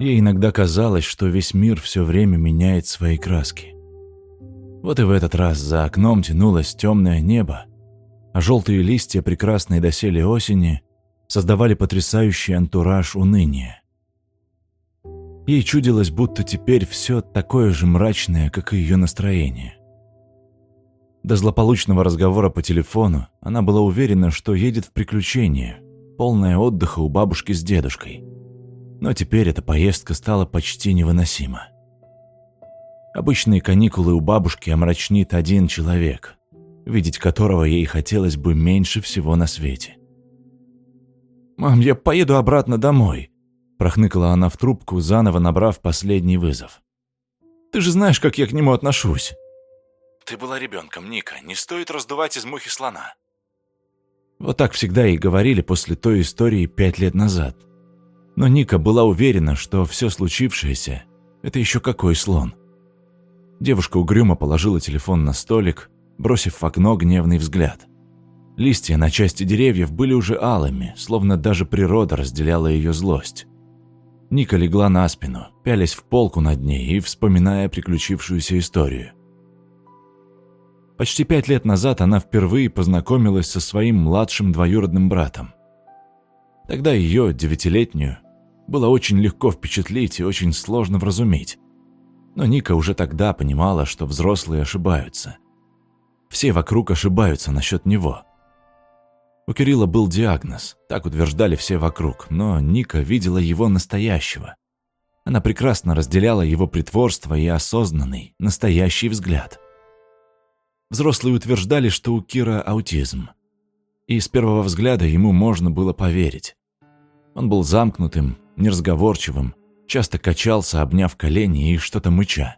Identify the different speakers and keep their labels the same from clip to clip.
Speaker 1: Ей иногда казалось, что весь мир все время меняет свои краски. Вот и в этот раз за окном тянулось темное небо, а желтые листья прекрасной доселе осени создавали потрясающий антураж уныния. Ей чудилось, будто теперь все такое же мрачное, как и ее настроение. До злополучного разговора по телефону она была уверена, что едет в приключение, полное отдыха у бабушки с дедушкой. Но теперь эта поездка стала почти невыносима. Обычные каникулы у бабушки омрачнит один человек, видеть которого ей хотелось бы меньше всего на свете. «Мам, я поеду обратно домой», – прохныкала она в трубку, заново набрав последний вызов. «Ты же знаешь, как я к нему отношусь». «Ты была ребенком, Ника, не стоит раздувать из мухи слона». Вот так всегда и говорили после той истории пять лет назад. Но Ника была уверена, что все случившееся – это еще какой слон. Девушка угрюмо положила телефон на столик, бросив в окно гневный взгляд. Листья на части деревьев были уже алыми, словно даже природа разделяла ее злость. Ника легла на спину, пялясь в полку над ней и вспоминая приключившуюся историю. Почти пять лет назад она впервые познакомилась со своим младшим двоюродным братом. Тогда ее, девятилетнюю, было очень легко впечатлить и очень сложно вразумить. Но Ника уже тогда понимала, что взрослые ошибаются. Все вокруг ошибаются насчет него. У Кирилла был диагноз, так утверждали все вокруг, но Ника видела его настоящего. Она прекрасно разделяла его притворство и осознанный, настоящий взгляд – Взрослые утверждали, что у Кира аутизм. И с первого взгляда ему можно было поверить. Он был замкнутым, неразговорчивым, часто качался, обняв колени и что-то мыча.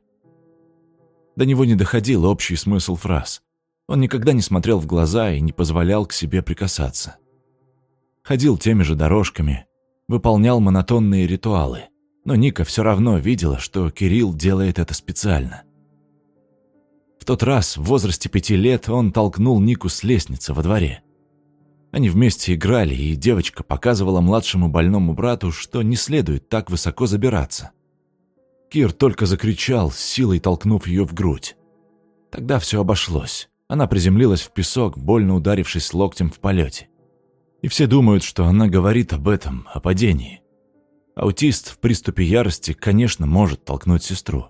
Speaker 1: До него не доходил общий смысл фраз. Он никогда не смотрел в глаза и не позволял к себе прикасаться. Ходил теми же дорожками, выполнял монотонные ритуалы, но Ника все равно видела, что Кирилл делает это специально – в тот раз, в возрасте пяти лет, он толкнул Нику с лестницы во дворе. Они вместе играли, и девочка показывала младшему больному брату, что не следует так высоко забираться. Кир только закричал, силой толкнув ее в грудь. Тогда все обошлось. Она приземлилась в песок, больно ударившись локтем в полете. И все думают, что она говорит об этом, о падении. Аутист в приступе ярости, конечно, может толкнуть сестру.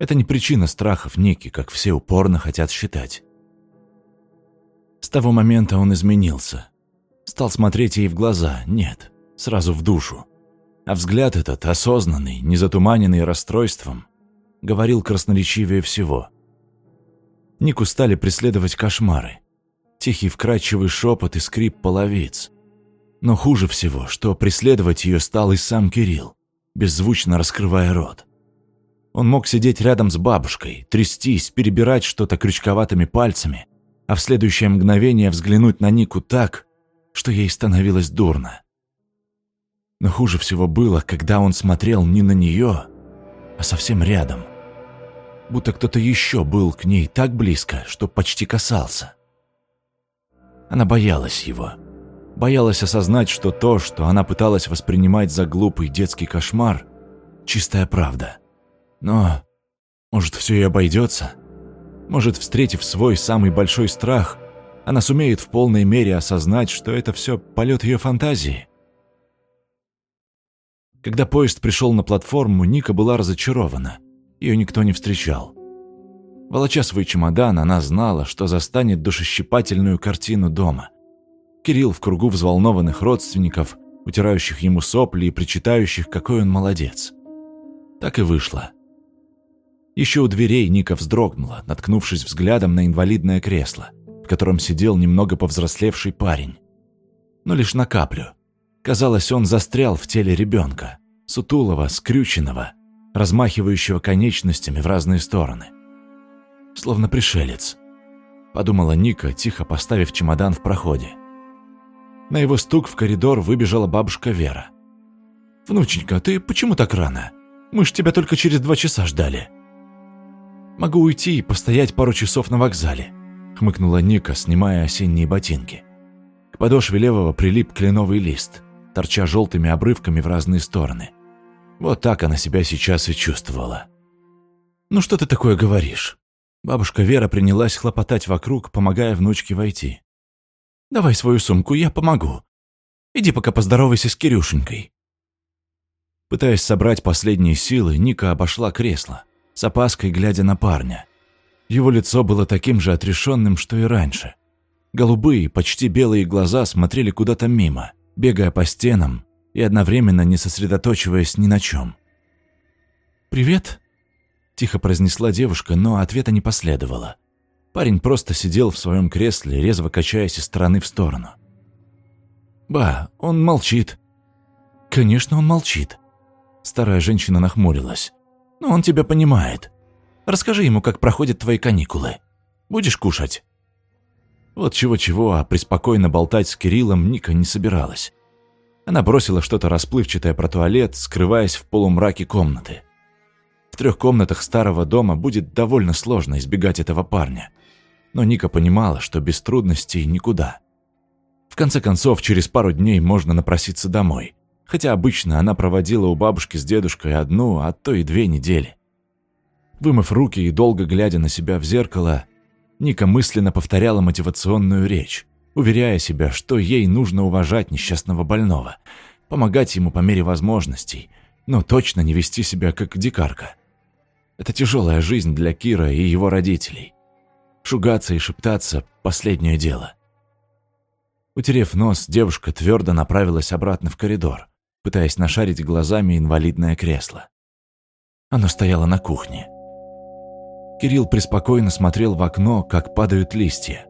Speaker 1: Это не причина страхов Ники, как все упорно хотят считать. С того момента он изменился. Стал смотреть ей в глаза, нет, сразу в душу. А взгляд этот, осознанный, не затуманенный расстройством, говорил красноречивее всего. Нику стали преследовать кошмары. Тихий вкрадчивый шепот и скрип половиц. Но хуже всего, что преследовать ее стал и сам Кирилл, беззвучно раскрывая рот. Он мог сидеть рядом с бабушкой, трястись, перебирать что-то крючковатыми пальцами, а в следующее мгновение взглянуть на Нику так, что ей становилось дурно. Но хуже всего было, когда он смотрел не на нее, а совсем рядом. Будто кто-то еще был к ней так близко, что почти касался. Она боялась его. Боялась осознать, что то, что она пыталась воспринимать за глупый детский кошмар, чистая правда – но, может, все и обойдется? Может, встретив свой самый большой страх, она сумеет в полной мере осознать, что это все полет ее фантазии? Когда поезд пришел на платформу, Ника была разочарована. Ее никто не встречал. Волоча свой чемодан, она знала, что застанет душещипательную картину дома. Кирилл в кругу взволнованных родственников, утирающих ему сопли и причитающих, какой он молодец. Так и вышло. Еще у дверей Ника вздрогнула, наткнувшись взглядом на инвалидное кресло, в котором сидел немного повзрослевший парень. Но лишь на каплю. Казалось, он застрял в теле ребенка, сутулого, скрюченного, размахивающего конечностями в разные стороны. Словно пришелец. Подумала Ника, тихо поставив чемодан в проходе. На его стук в коридор выбежала бабушка Вера. «Внученька, ты почему так рано? Мы ж тебя только через два часа ждали». Могу уйти и постоять пару часов на вокзале», — хмыкнула Ника, снимая осенние ботинки. К подошве левого прилип кленовый лист, торча желтыми обрывками в разные стороны. Вот так она себя сейчас и чувствовала. «Ну что ты такое говоришь?» Бабушка Вера принялась хлопотать вокруг, помогая внучке войти. «Давай свою сумку, я помогу. Иди пока поздоровайся с Кирюшенькой». Пытаясь собрать последние силы, Ника обошла кресло, с опаской глядя на парня. Его лицо было таким же отрешенным, что и раньше. Голубые, почти белые глаза смотрели куда-то мимо, бегая по стенам и одновременно не сосредоточиваясь ни на чем. «Привет», – тихо произнесла девушка, но ответа не последовало. Парень просто сидел в своем кресле, резво качаясь из стороны в сторону. «Ба, он молчит». «Конечно, он молчит». Старая женщина нахмурилась. «Но он тебя понимает. Расскажи ему, как проходят твои каникулы. Будешь кушать?» Вот чего-чего, а преспокойно болтать с Кириллом Ника не собиралась. Она бросила что-то расплывчатое про туалет, скрываясь в полумраке комнаты. В трех комнатах старого дома будет довольно сложно избегать этого парня. Но Ника понимала, что без трудностей никуда. В конце концов, через пару дней можно напроситься домой. Хотя обычно она проводила у бабушки с дедушкой одну, а то и две недели. Вымыв руки и долго глядя на себя в зеркало, Ника мысленно повторяла мотивационную речь, уверяя себя, что ей нужно уважать несчастного больного, помогать ему по мере возможностей, но точно не вести себя как дикарка. Это тяжелая жизнь для Кира и его родителей. Шугаться и шептаться – последнее дело. Утерев нос, девушка твердо направилась обратно в коридор, пытаясь нашарить глазами инвалидное кресло. Оно стояло на кухне. Кирилл преспокойно смотрел в окно, как падают листья.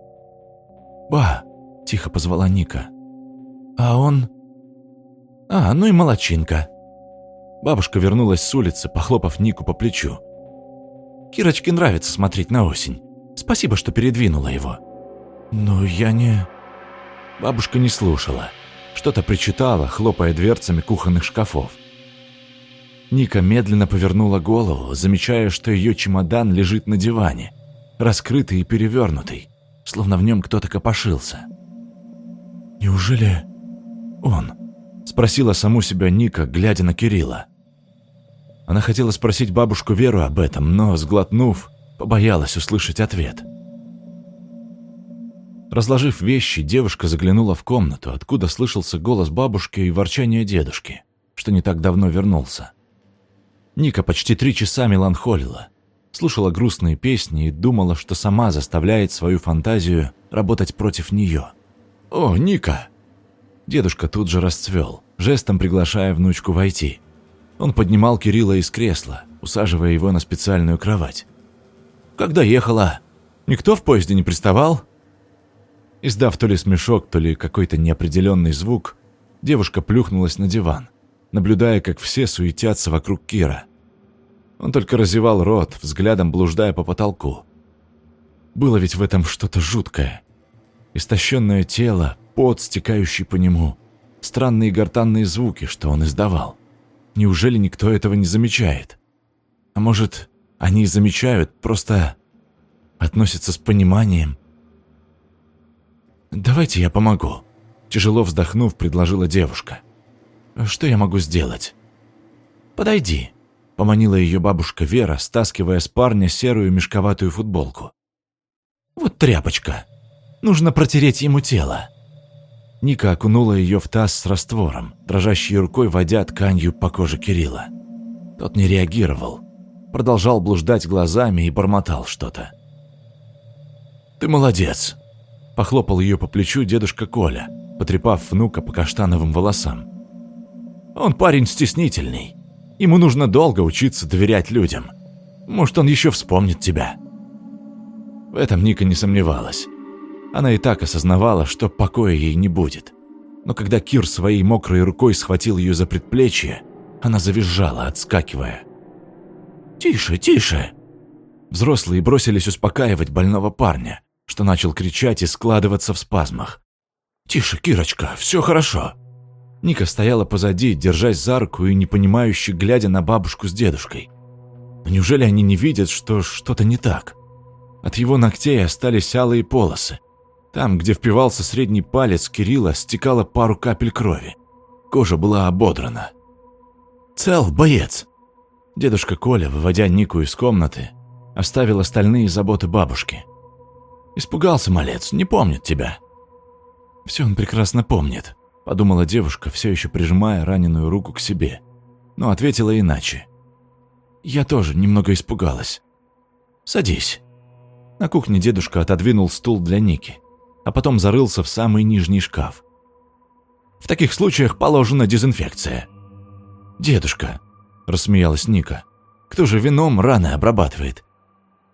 Speaker 1: «Ба!» – тихо позвала Ника. «А он...» «А, ну и молочинка!» Бабушка вернулась с улицы, похлопав Нику по плечу. «Кирочке нравится смотреть на осень. Спасибо, что передвинула его». «Ну, я не...» Бабушка не слушала. Что-то причитала, хлопая дверцами кухонных шкафов. Ника медленно повернула голову, замечая, что ее чемодан лежит на диване, раскрытый и перевернутый, словно в нем кто-то копошился. «Неужели он?» – спросила саму себя Ника, глядя на Кирилла. Она хотела спросить бабушку Веру об этом, но, сглотнув, побоялась услышать ответ. Разложив вещи, девушка заглянула в комнату, откуда слышался голос бабушки и ворчание дедушки, что не так давно вернулся. Ника почти три часа меланхолила, слушала грустные песни и думала, что сама заставляет свою фантазию работать против нее. «О, Ника!» Дедушка тут же расцвел, жестом приглашая внучку войти. Он поднимал Кирилла из кресла, усаживая его на специальную кровать. «Когда ехала? Никто в поезде не приставал?» Издав то ли смешок, то ли какой-то неопределенный звук, девушка плюхнулась на диван наблюдая, как все суетятся вокруг Кира. Он только разевал рот, взглядом блуждая по потолку. Было ведь в этом что-то жуткое. Истощенное тело, пот, стекающий по нему, странные гортанные звуки, что он издавал. Неужели никто этого не замечает? А может, они и замечают, просто относятся с пониманием? «Давайте я помогу», – тяжело вздохнув, предложила девушка. Что я могу сделать?» «Подойди», — поманила ее бабушка Вера, стаскивая с парня серую мешковатую футболку. «Вот тряпочка. Нужно протереть ему тело». Ника окунула ее в таз с раствором, дрожащей рукой водя тканью по коже Кирилла. Тот не реагировал, продолжал блуждать глазами и бормотал что-то. «Ты молодец!» – похлопал ее по плечу дедушка Коля, потрепав внука по каштановым волосам. Он парень стеснительный. Ему нужно долго учиться доверять людям. Может, он еще вспомнит тебя». В этом Ника не сомневалась. Она и так осознавала, что покоя ей не будет. Но когда Кир своей мокрой рукой схватил ее за предплечье, она завизжала, отскакивая. «Тише, тише!» Взрослые бросились успокаивать больного парня, что начал кричать и складываться в спазмах. «Тише, Кирочка, все хорошо!» Ника стояла позади, держась за руку и непонимающе глядя на бабушку с дедушкой. Но неужели они не видят, что что-то не так? От его ногтей остались алые полосы. Там, где впивался средний палец Кирилла, стекало пару капель крови. Кожа была ободрана. «Цел, боец!» Дедушка Коля, выводя Нику из комнаты, оставил остальные заботы бабушки. «Испугался, малец, не помнит тебя». «Все он прекрасно помнит», — подумала девушка, все еще прижимая раненую руку к себе, но ответила иначе. «Я тоже немного испугалась. Садись». На кухне дедушка отодвинул стул для Ники, а потом зарылся в самый нижний шкаф. «В таких случаях положена дезинфекция». «Дедушка», — рассмеялась Ника, — «кто же вином раны обрабатывает?»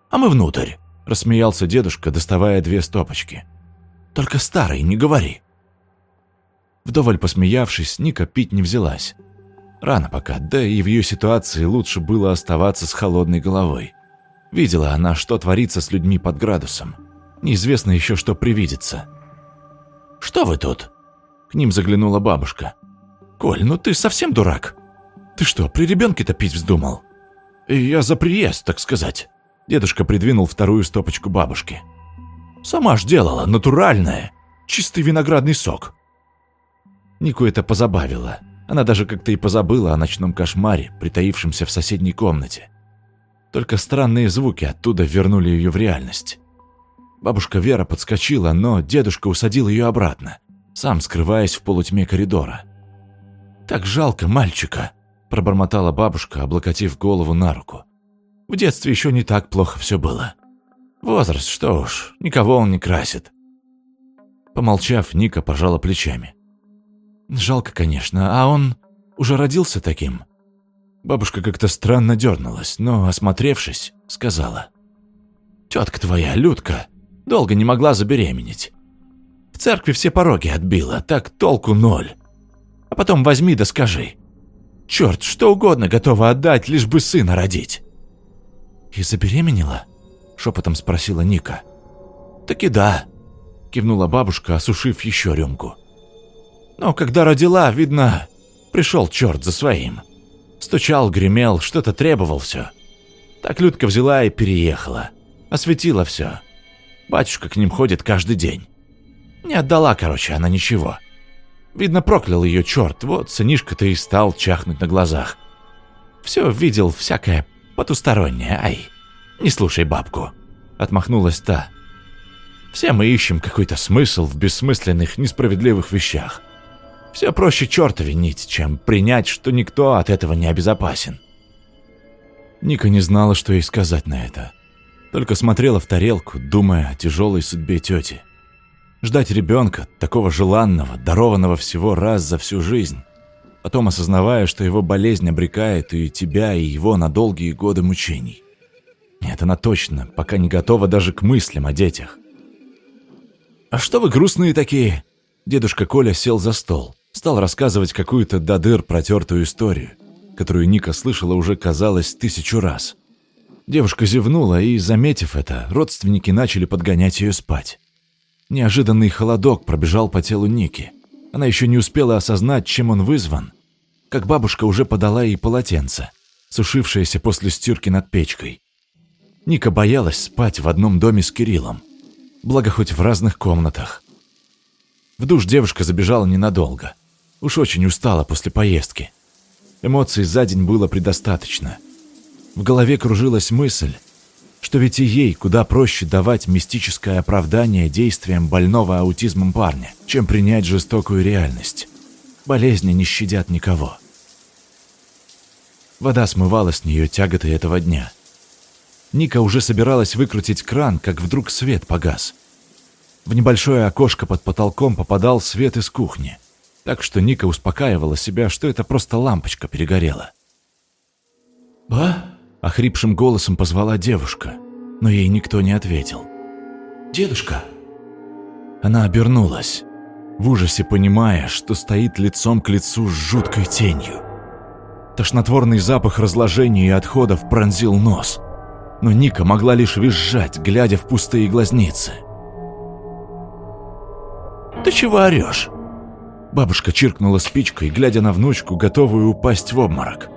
Speaker 1: «А мы внутрь», — рассмеялся дедушка, доставая две стопочки. «Только старый, не говори». Вдоволь посмеявшись, Ника пить не взялась. Рано пока, да и в ее ситуации лучше было оставаться с холодной головой. Видела она, что творится с людьми под градусом. Неизвестно еще, что привидится. «Что вы тут?» К ним заглянула бабушка. «Коль, ну ты совсем дурак? Ты что, при ребенке-то пить вздумал?» «Я за приезд, так сказать». Дедушка придвинул вторую стопочку бабушки. «Сама ж делала, натуральная. Чистый виноградный сок». Нику это позабавило. Она даже как-то и позабыла о ночном кошмаре, притаившемся в соседней комнате. Только странные звуки оттуда вернули ее в реальность. Бабушка Вера подскочила, но дедушка усадил ее обратно, сам скрываясь в полутьме коридора. «Так жалко мальчика», – пробормотала бабушка, облокотив голову на руку. «В детстве еще не так плохо все было. Возраст, что уж, никого он не красит». Помолчав, Ника пожала плечами. «Жалко, конечно, а он уже родился таким?» Бабушка как-то странно дернулась, но, осмотревшись, сказала. «Тетка твоя, Людка, долго не могла забеременеть. В церкви все пороги отбила, так толку ноль. А потом возьми да скажи. Черт, что угодно готова отдать, лишь бы сына родить». «И забеременела?» – шепотом спросила Ника. «Так и да», – кивнула бабушка, осушив еще рюмку. «Но когда родила, видно, пришел черт за своим». Стучал, гремел, что-то требовал все. Так Людка взяла и переехала. Осветила все. Батюшка к ним ходит каждый день. Не отдала, короче, она ничего. Видно, проклял ее черт, вот сынишка-то и стал чахнуть на глазах. Все видел всякое потустороннее, ай, не слушай бабку. Отмахнулась та. Все мы ищем какой-то смысл в бессмысленных, несправедливых вещах. Все проще черта винить, чем принять, что никто от этого не обезопасен. Ника не знала, что ей сказать на это. Только смотрела в тарелку, думая о тяжелой судьбе тети. Ждать ребенка, такого желанного, дарованного всего раз за всю жизнь. Потом осознавая, что его болезнь обрекает и тебя, и его на долгие годы мучений. Нет, она точно, пока не готова даже к мыслям о детях. «А что вы грустные такие?» Дедушка Коля сел за стол. Стал рассказывать какую-то до дыр протертую историю, которую Ника слышала уже, казалось, тысячу раз. Девушка зевнула, и, заметив это, родственники начали подгонять ее спать. Неожиданный холодок пробежал по телу Ники. Она еще не успела осознать, чем он вызван, как бабушка уже подала ей полотенце, сушившееся после стирки над печкой. Ника боялась спать в одном доме с Кириллом, благо хоть в разных комнатах. В душ девушка забежала ненадолго – Уж очень устала после поездки. Эмоций за день было предостаточно. В голове кружилась мысль, что ведь и ей куда проще давать мистическое оправдание действиям больного аутизмом парня, чем принять жестокую реальность. Болезни не щадят никого. Вода смывала с нее тяготы этого дня. Ника уже собиралась выкрутить кран, как вдруг свет погас. В небольшое окошко под потолком попадал свет из кухни так что Ника успокаивала себя, что это просто лампочка перегорела. «Ба?» – охрипшим голосом позвала девушка, но ей никто не ответил. «Дедушка!» Она обернулась, в ужасе понимая, что стоит лицом к лицу с жуткой тенью. Тошнотворный запах разложения и отходов пронзил нос, но Ника могла лишь визжать, глядя в пустые глазницы. «Ты чего орешь?» Бабушка чиркнула спичкой, глядя на внучку, готовую упасть в обморок.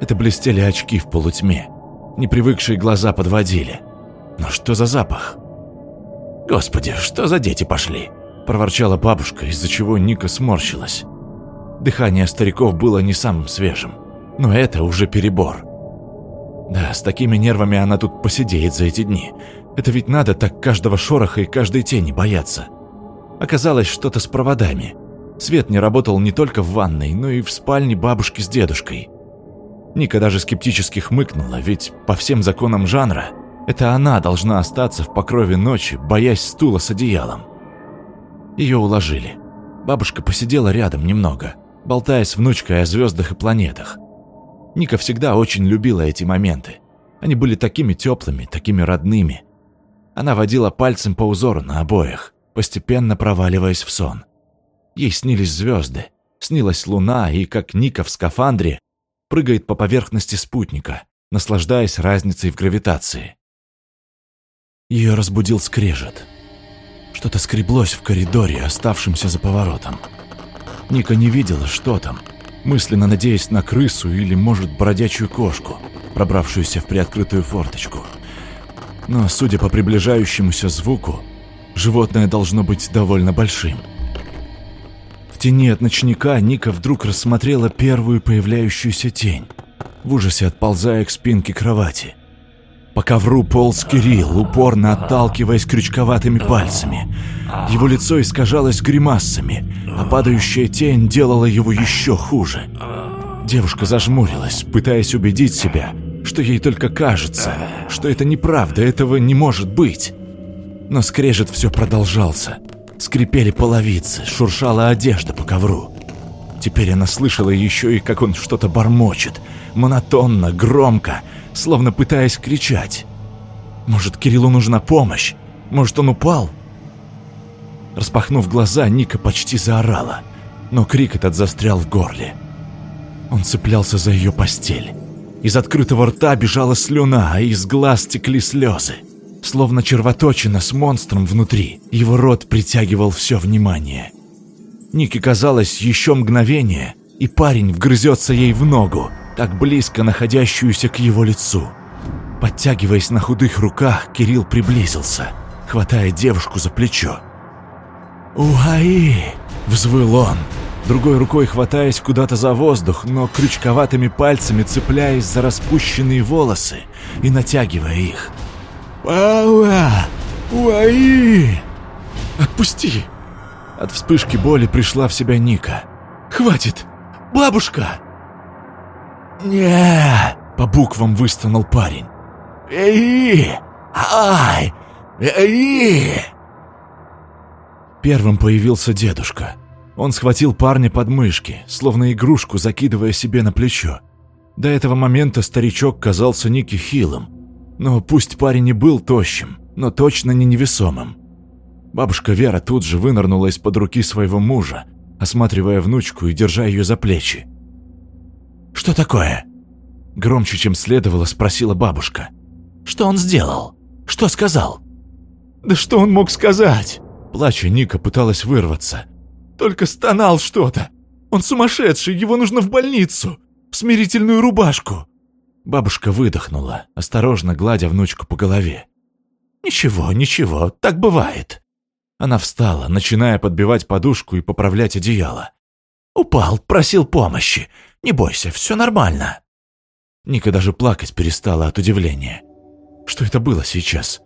Speaker 1: Это блестели очки в полутьме. Непривыкшие глаза подводили. Но что за запах? «Господи, что за дети пошли?» – проворчала бабушка, из-за чего Ника сморщилась. Дыхание стариков было не самым свежим. Но это уже перебор. Да, с такими нервами она тут посидеет за эти дни. Это ведь надо так каждого шороха и каждой тени бояться. Оказалось, что-то с проводами. Свет не работал не только в ванной, но и в спальне бабушки с дедушкой. Ника даже скептически хмыкнула, ведь по всем законам жанра это она должна остаться в покрове ночи, боясь стула с одеялом. Ее уложили. Бабушка посидела рядом немного, болтая с внучкой о звездах и планетах. Ника всегда очень любила эти моменты. Они были такими теплыми, такими родными. Она водила пальцем по узору на обоях, постепенно проваливаясь в сон. Ей снились звезды, снилась луна и, как Ника в скафандре, прыгает по поверхности спутника, наслаждаясь разницей в гравитации. Ее разбудил скрежет. Что-то скреблось в коридоре, оставшемся за поворотом. Ника не видела, что там, мысленно надеясь на крысу или, может, бродячую кошку, пробравшуюся в приоткрытую форточку. Но, судя по приближающемуся звуку, животное должно быть довольно большим. Тени от ночника Ника вдруг рассмотрела первую появляющуюся тень, в ужасе отползая к спинке кровати. По ковру полз Кирилл, упорно отталкиваясь крючковатыми пальцами. Его лицо искажалось гримасами, а падающая тень делала его еще хуже. Девушка зажмурилась, пытаясь убедить себя, что ей только кажется, что это неправда, этого не может быть. Но скрежет все продолжался. Скрипели половицы, шуршала одежда по ковру. Теперь она слышала еще и, как он что-то бормочет, монотонно, громко, словно пытаясь кричать. Может, Кириллу нужна помощь? Может, он упал? Распахнув глаза, Ника почти заорала, но крик этот застрял в горле. Он цеплялся за ее постель. Из открытого рта бежала слюна, а из глаз текли слезы. Словно червоточина с монстром внутри, его рот притягивал все внимание. Нике казалось еще мгновение, и парень вгрызется ей в ногу, так близко находящуюся к его лицу. Подтягиваясь на худых руках, Кирилл приблизился, хватая девушку за плечо. «Уаи!» — взвыл он, другой рукой хватаясь куда-то за воздух, но крючковатыми пальцами цепляясь за распущенные волосы и натягивая их. «Пауа! Уаи!» «Отпусти!» От вспышки боли пришла в себя Ника. «Хватит! Бабушка!» не по буквам выстонал парень. «Эй! Ай! Эй!» Первым появился дедушка. Он схватил парня под мышки, словно игрушку закидывая себе на плечо. До этого момента старичок казался Ники хилым. Но пусть парень и был тощим, но точно не невесомым. Бабушка Вера тут же вынырнула из-под руки своего мужа, осматривая внучку и держа ее за плечи. «Что такое?» Громче, чем следовало, спросила бабушка. «Что он сделал? Что сказал?» «Да что он мог сказать?» Плача, Ника пыталась вырваться. «Только стонал что-то. Он сумасшедший, его нужно в больницу. В смирительную рубашку». Бабушка выдохнула, осторожно гладя внучку по голове. «Ничего, ничего, так бывает». Она встала, начиная подбивать подушку и поправлять одеяло. «Упал, просил помощи. Не бойся, все нормально». Ника даже плакать перестала от удивления. Что это было сейчас?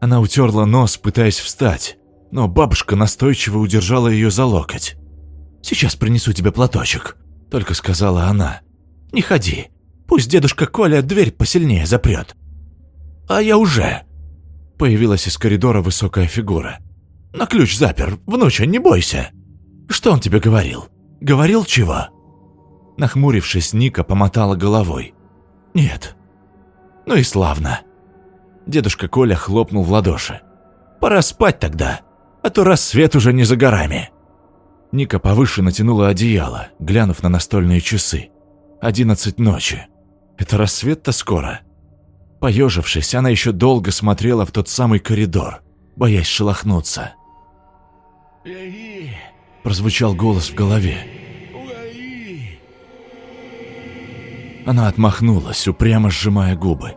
Speaker 1: Она утерла нос, пытаясь встать, но бабушка настойчиво удержала ее за локоть. «Сейчас принесу тебе платочек», — только сказала она. «Не ходи. Пусть дедушка Коля дверь посильнее запрет». «А я уже...» Появилась из коридора высокая фигура. «На ключ запер. Внуча, не бойся». «Что он тебе говорил? Говорил чего?» Нахмурившись, Ника помотала головой. «Нет». «Ну и славно». Дедушка Коля хлопнул в ладоши. «Пора спать тогда, а то рассвет уже не за горами». Ника повыше натянула одеяло, глянув на настольные часы. Одиннадцать ночи. Это рассвет-то скоро. Поежившись, она еще долго смотрела в тот самый коридор, боясь шелохнуться. Прозвучал голос в голове. Она отмахнулась, упрямо сжимая губы.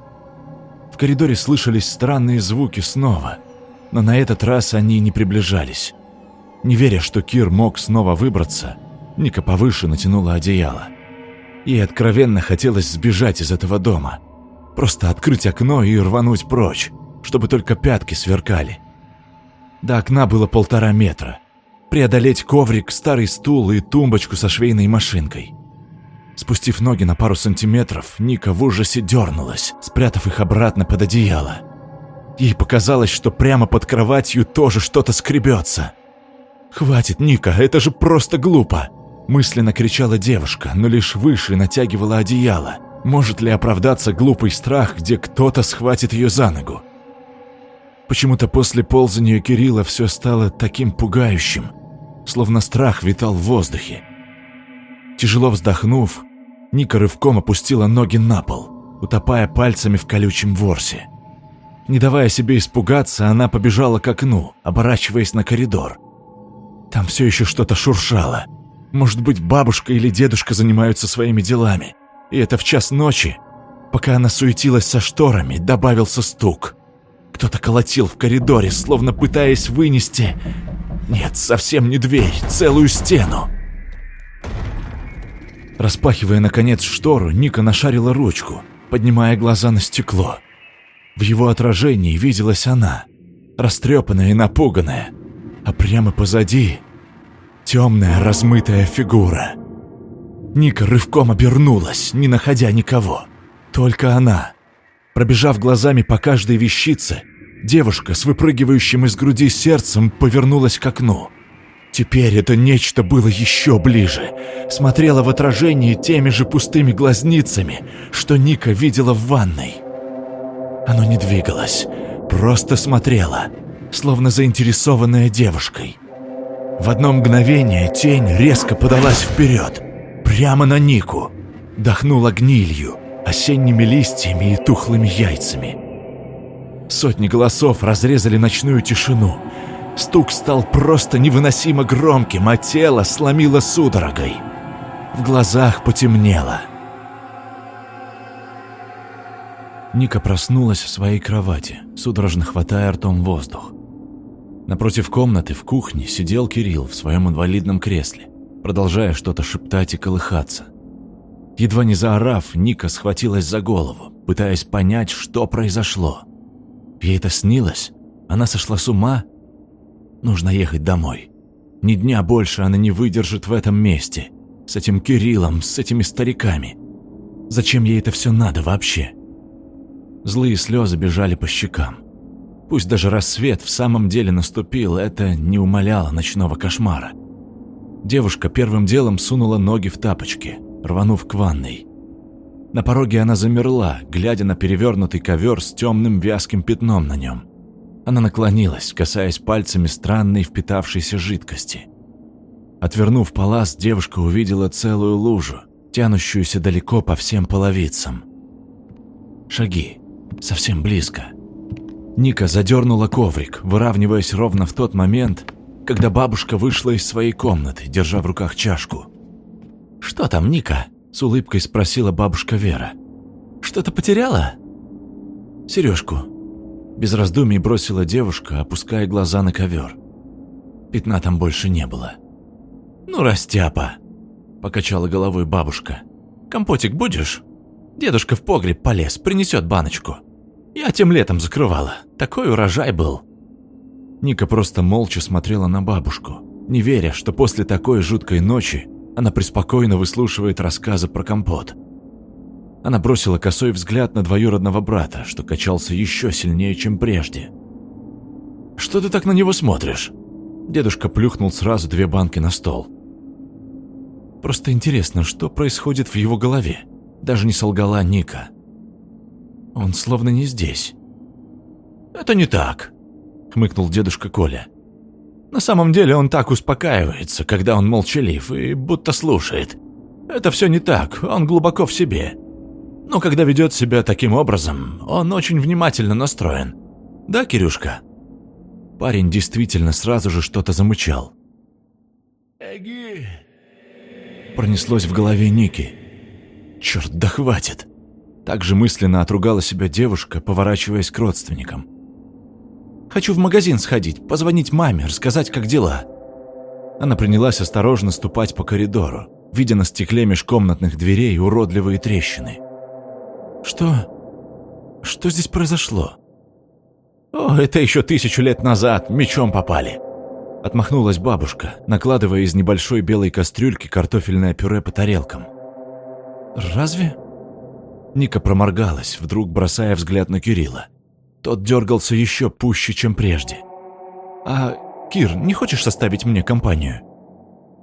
Speaker 1: В коридоре слышались странные звуки снова, но на этот раз они не приближались. Не веря, что Кир мог снова выбраться, Ника повыше натянула одеяло. Ей откровенно хотелось сбежать из этого дома. Просто открыть окно и рвануть прочь, чтобы только пятки сверкали. До окна было полтора метра. Преодолеть коврик, старый стул и тумбочку со швейной машинкой. Спустив ноги на пару сантиметров, Ника в ужасе дернулась, спрятав их обратно под одеяло. Ей показалось, что прямо под кроватью тоже что-то скребется. «Хватит, Ника, это же просто глупо!» Мысленно кричала девушка, но лишь выше натягивала одеяло. Может ли оправдаться глупый страх, где кто-то схватит ее за ногу? Почему-то после ползания Кирилла все стало таким пугающим, словно страх витал в воздухе. Тяжело вздохнув, Ника рывком опустила ноги на пол, утопая пальцами в колючем ворсе. Не давая себе испугаться, она побежала к окну, оборачиваясь на коридор. Там все еще что-то шуршало. Может быть, бабушка или дедушка занимаются своими делами. И это в час ночи. Пока она суетилась со шторами, добавился стук. Кто-то колотил в коридоре, словно пытаясь вынести... Нет, совсем не дверь, целую стену. Распахивая, наконец, штору, Ника нашарила ручку, поднимая глаза на стекло. В его отражении виделась она, растрепанная и напуганная, а прямо позади темная размытая фигура. Ника рывком обернулась, не находя никого. Только она. Пробежав глазами по каждой вещице, девушка с выпрыгивающим из груди сердцем повернулась к окну. Теперь это нечто было еще ближе. Смотрела в отражении теми же пустыми глазницами, что Ника видела в ванной. Оно не двигалось, просто смотрело, словно заинтересованная девушкой. В одно мгновение тень резко подалась вперед, прямо на Нику, дохнула гнилью, осенними листьями и тухлыми яйцами. Сотни голосов разрезали ночную тишину. Стук стал просто невыносимо громким, а тело сломило судорогой. В глазах потемнело – Ника проснулась в своей кровати, судорожно хватая ртом воздух. Напротив комнаты в кухне сидел Кирилл в своем инвалидном кресле, продолжая что-то шептать и колыхаться. Едва не заорав, Ника схватилась за голову, пытаясь понять, что произошло. Ей это снилось? Она сошла с ума? Нужно ехать домой. Ни дня больше она не выдержит в этом месте. С этим Кириллом, с этими стариками. Зачем ей это все надо вообще? Злые слезы бежали по щекам. Пусть даже рассвет в самом деле наступил, это не умаляло ночного кошмара. Девушка первым делом сунула ноги в тапочки, рванув к ванной. На пороге она замерла, глядя на перевернутый ковер с темным вязким пятном на нем. Она наклонилась, касаясь пальцами странной впитавшейся жидкости. Отвернув палас, девушка увидела целую лужу, тянущуюся далеко по всем половицам. Шаги совсем близко. Ника задернула коврик, выравниваясь ровно в тот момент, когда бабушка вышла из своей комнаты, держа в руках чашку. «Что там, Ника?» – с улыбкой спросила бабушка Вера. «Что-то потеряла?» «Сережку». Без раздумий бросила девушка, опуская глаза на ковер. Пятна там больше не было. «Ну, растяпа!» – покачала головой бабушка. «Компотик будешь?» Дедушка в погреб полез, принесет баночку. Я тем летом закрывала. Такой урожай был. Ника просто молча смотрела на бабушку, не веря, что после такой жуткой ночи она преспокойно выслушивает рассказы про компот. Она бросила косой взгляд на двоюродного брата, что качался еще сильнее, чем прежде. «Что ты так на него смотришь?» Дедушка плюхнул сразу две банки на стол. «Просто интересно, что происходит в его голове?» Даже не солгала Ника. Он словно не здесь. «Это не так», — хмыкнул дедушка Коля. «На самом деле он так успокаивается, когда он молчалив и будто слушает. Это все не так, он глубоко в себе. Но когда ведет себя таким образом, он очень внимательно настроен. Да, Кирюшка?» Парень действительно сразу же что-то замычал. «Эги!» Пронеслось в голове Ники. Черт, да хватит! Также мысленно отругала себя девушка, поворачиваясь к родственникам. «Хочу в магазин сходить, позвонить маме, рассказать, как дела». Она принялась осторожно ступать по коридору, видя на стекле межкомнатных дверей уродливые трещины. «Что? Что здесь произошло?» «О, это еще тысячу лет назад, мечом попали!» Отмахнулась бабушка, накладывая из небольшой белой кастрюльки картофельное пюре по тарелкам. «Разве?» Ника проморгалась, вдруг бросая взгляд на Кирилла. Тот дергался еще пуще, чем прежде. «А, Кир, не хочешь составить мне компанию?»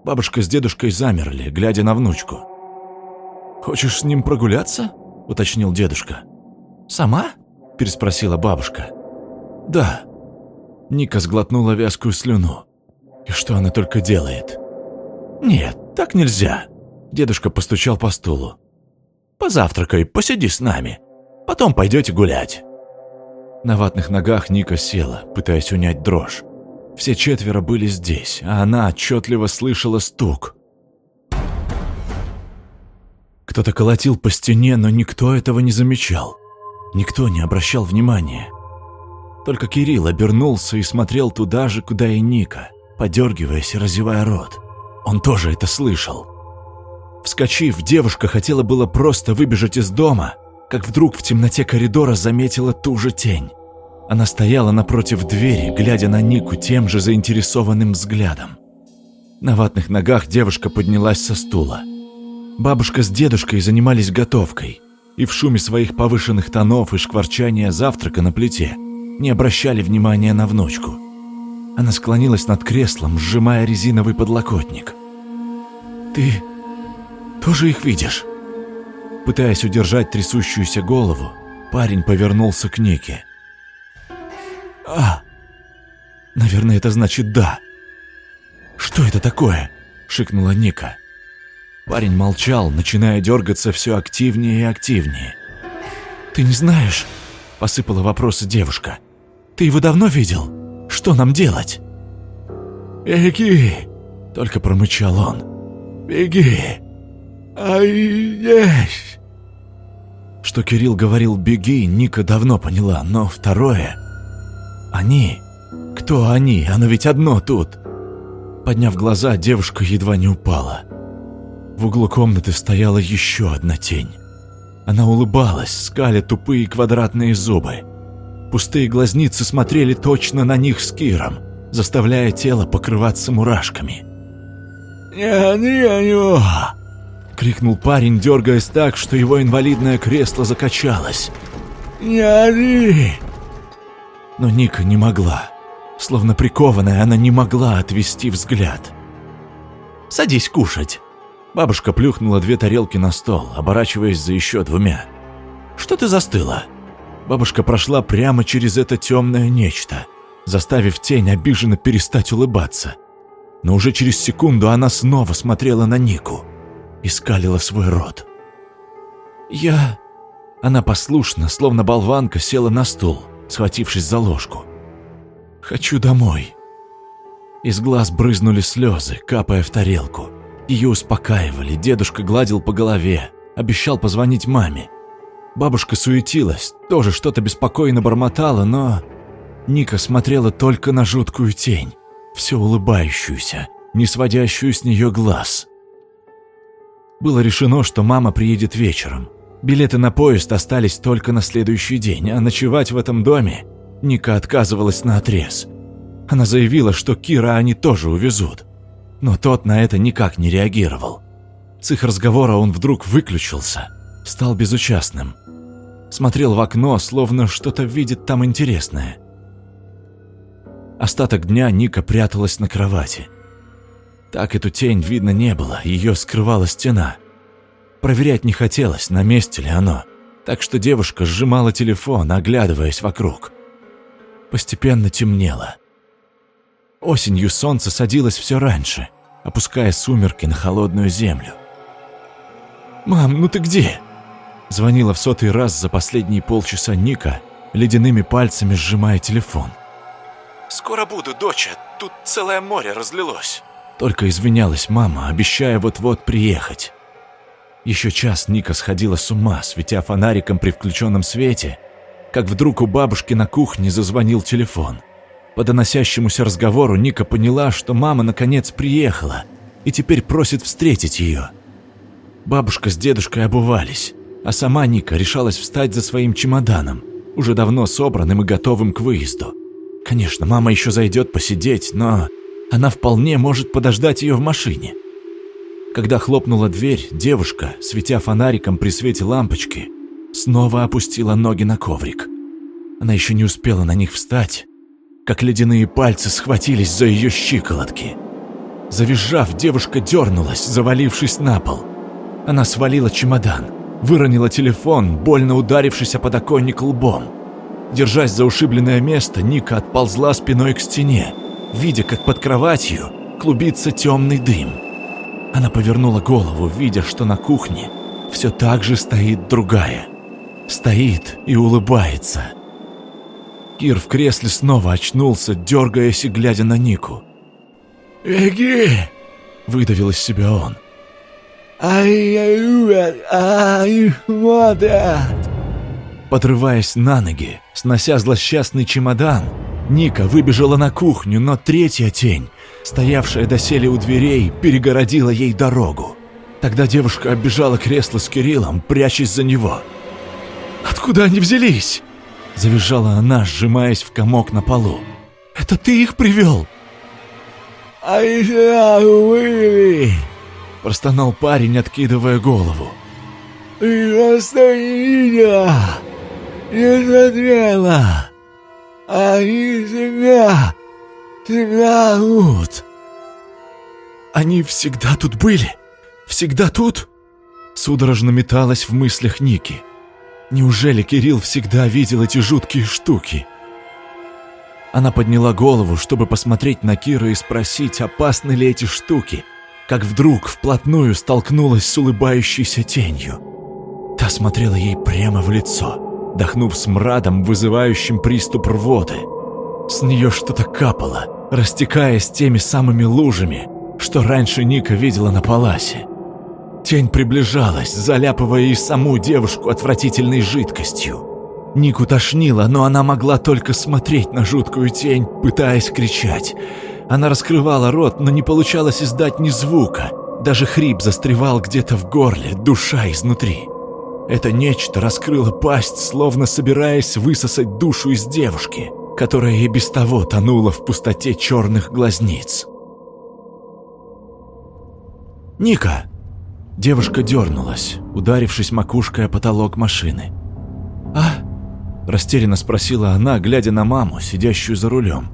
Speaker 1: Бабушка с дедушкой замерли, глядя на внучку. «Хочешь с ним прогуляться?» – уточнил дедушка. «Сама?» – переспросила бабушка. «Да». Ника сглотнула вязкую слюну. И что она только делает? «Нет, так нельзя», – дедушка постучал по стулу. «Позавтракай, посиди с нами. Потом пойдете гулять». На ватных ногах Ника села, пытаясь унять дрожь. Все четверо были здесь, а она отчетливо слышала стук. Кто-то колотил по стене, но никто этого не замечал. Никто не обращал внимания. Только Кирилл обернулся и смотрел туда же, куда и Ника, подергиваясь и разевая рот. Он тоже это слышал. Вскочив, девушка хотела было просто выбежать из дома, как вдруг в темноте коридора заметила ту же тень. Она стояла напротив двери, глядя на Нику тем же заинтересованным взглядом. На ватных ногах девушка поднялась со стула. Бабушка с дедушкой занимались готовкой, и в шуме своих повышенных тонов и шкварчания завтрака на плите не обращали внимания на внучку. Она склонилась над креслом, сжимая резиновый подлокотник. «Ты тоже их видишь?» Пытаясь удержать трясущуюся голову, парень повернулся к Нике. «А!» «Наверное, это значит «да». «Что это такое?» — шикнула Ника. Парень молчал, начиная дергаться все активнее и активнее. «Ты не знаешь?» — посыпала вопросы девушка. «Ты его давно видел? Что нам делать?» «Беги!» — только промычал он. «Беги! Ай, есть!» Что Кирилл говорил «беги», Ника давно поняла, но второе они? Кто они? Оно ведь одно тут. Подняв глаза, девушка едва не упала. В углу комнаты стояла еще одна тень. Она улыбалась, скаля тупые квадратные зубы. Пустые глазницы смотрели точно на них с Киром, заставляя тело покрываться мурашками. «Не они, они!» — крикнул парень, дергаясь так, что его инвалидное кресло закачалось. «Не они!» Но Ника не могла. Словно прикованная, она не могла отвести взгляд. «Садись кушать!» Бабушка плюхнула две тарелки на стол, оборачиваясь за еще двумя. «Что ты застыла?» Бабушка прошла прямо через это темное нечто, заставив тень обиженно перестать улыбаться. Но уже через секунду она снова смотрела на Нику и скалила свой рот. «Я...» Она послушно, словно болванка, села на стул схватившись за ложку. «Хочу домой». Из глаз брызнули слезы, капая в тарелку. Ее успокаивали, дедушка гладил по голове, обещал позвонить маме. Бабушка суетилась, тоже что-то беспокойно бормотала, но... Ника смотрела только на жуткую тень, все улыбающуюся, не сводящую с нее глаз. Было решено, что мама приедет вечером. Билеты на поезд остались только на следующий день, а ночевать в этом доме Ника отказывалась на отрез. Она заявила, что Кира они тоже увезут. Но тот на это никак не реагировал. С их разговора он вдруг выключился, стал безучастным. Смотрел в окно, словно что-то видит там интересное. Остаток дня Ника пряталась на кровати. Так эту тень видно не было, ее скрывала стена – Проверять не хотелось, на месте ли оно, так что девушка сжимала телефон, оглядываясь вокруг. Постепенно темнело. Осенью солнце садилось все раньше, опуская сумерки на холодную землю. «Мам, ну ты где?» Звонила в сотый раз за последние полчаса Ника, ледяными пальцами сжимая телефон. «Скоро буду, доча, тут целое море разлилось». Только извинялась мама, обещая вот-вот приехать. Еще час Ника сходила с ума, светя фонариком при включенном свете, как вдруг у бабушки на кухне зазвонил телефон. По доносящемуся разговору Ника поняла, что мама наконец приехала и теперь просит встретить ее – Бабушка с дедушкой обувались, а сама Ника решалась встать за своим чемоданом, уже давно собранным и готовым к выезду. Конечно, мама еще зайдет посидеть, но она вполне может подождать ее в машине. Когда хлопнула дверь, девушка, светя фонариком при свете лампочки, снова опустила ноги на коврик. Она еще не успела на них встать, как ледяные пальцы схватились за ее щиколотки. Завизжав, девушка дернулась, завалившись на пол. Она свалила чемодан, выронила телефон, больно ударившись о подоконник лбом. Держась за ушибленное место, Ника отползла спиной к стене, видя, как под кроватью клубится темный дым. Она повернула голову, видя, что на кухне все так же стоит другая. Стоит и улыбается. Кир в кресле снова очнулся, дергаясь и глядя на Нику.
Speaker 2: «Беги!»
Speaker 1: — выдавил из себя он.
Speaker 2: «Ай-яй-яй, ай, смотрят!»
Speaker 1: Подрываясь на ноги, снося злосчастный чемодан, Ника выбежала на кухню, но третья тень, стоявшая доселе у дверей, перегородила ей дорогу. Тогда девушка оббежала кресло с Кириллом, прячась за него. «Откуда они взялись?» Завизжала она, сжимаясь в комок на полу. «Это ты их привел?»
Speaker 2: «Ай, вы!»
Speaker 1: Простонал парень, откидывая голову.
Speaker 2: «Ты просто не видела, не смотрела. Они всегда, всегда тут».
Speaker 1: «Они всегда тут были? Всегда тут?» Судорожно металась в мыслях Ники. Неужели Кирилл всегда видел эти жуткие штуки? Она подняла голову, чтобы посмотреть на Кира и спросить, опасны ли эти штуки, как вдруг вплотную столкнулась с улыбающейся тенью. Та смотрела ей прямо в лицо, дохнув смрадом, вызывающим приступ рвоты. С нее что-то капало, растекаясь теми самыми лужами, что раньше Ника видела на паласе. Тень приближалась, заляпывая и саму девушку отвратительной жидкостью. Нику тошнило, но она могла только смотреть на жуткую тень, пытаясь кричать. Она раскрывала рот, но не получалось издать ни звука. Даже хрип застревал где-то в горле, душа изнутри. Это нечто раскрыло пасть, словно собираясь высосать душу из девушки, которая и без того тонула в пустоте черных глазниц. «Ника!» Девушка дернулась, ударившись макушкой о потолок машины. «А?» – растерянно спросила она, глядя на маму, сидящую за рулем.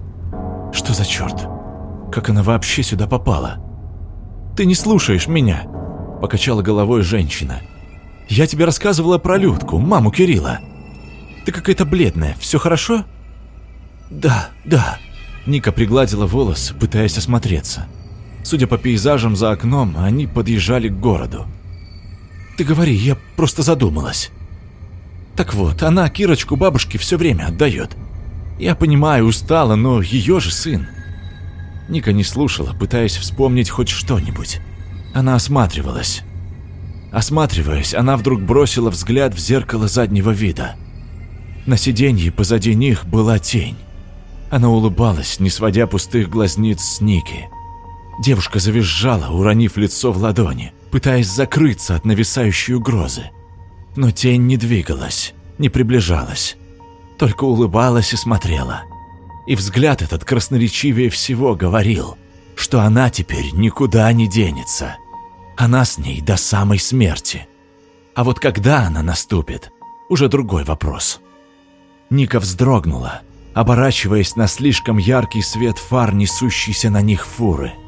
Speaker 1: «Что за черт? Как она вообще сюда попала?» «Ты не слушаешь меня!» – покачала головой женщина. «Я тебе рассказывала про Людку, маму Кирилла. Ты какая-то бледная, все хорошо?» «Да, да». Ника пригладила волосы, пытаясь осмотреться. Судя по пейзажам за окном, они подъезжали к городу. «Ты говори, я просто задумалась». «Так вот, она Кирочку бабушке все время отдает. Я понимаю, устала, но ее же сын». Ника не слушала, пытаясь вспомнить хоть что-нибудь. Она осматривалась. Осматриваясь, она вдруг бросила взгляд в зеркало заднего вида. На сиденье позади них была тень. Она улыбалась, не сводя пустых глазниц с Ники. Девушка завизжала, уронив лицо в ладони, пытаясь закрыться от нависающей угрозы. Но тень не двигалась, не приближалась, только улыбалась и смотрела. И взгляд этот красноречивее всего говорил, что она теперь никуда не денется. Она с ней до самой смерти. А вот когда она наступит, уже другой вопрос. Ника вздрогнула, оборачиваясь на слишком яркий свет фар, несущийся на них фуры –